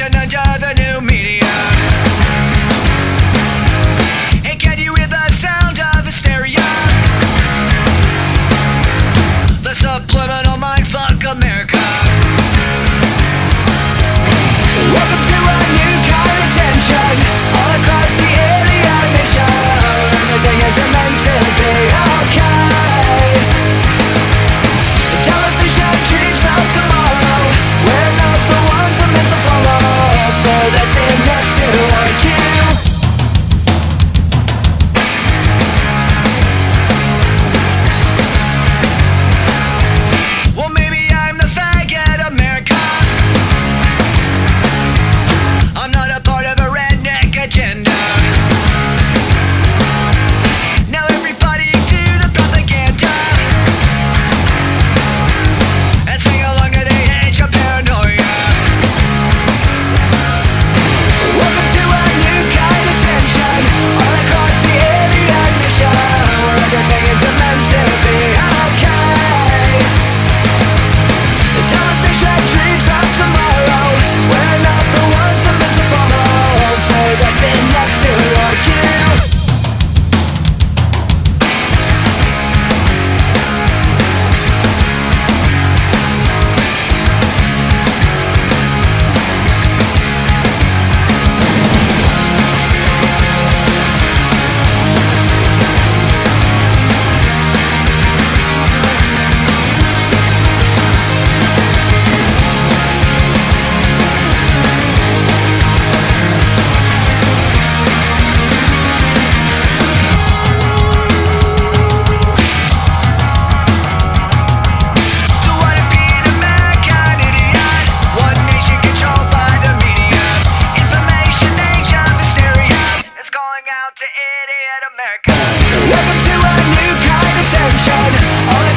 Krishna Jadani at America. Welcome to a new kind of tension.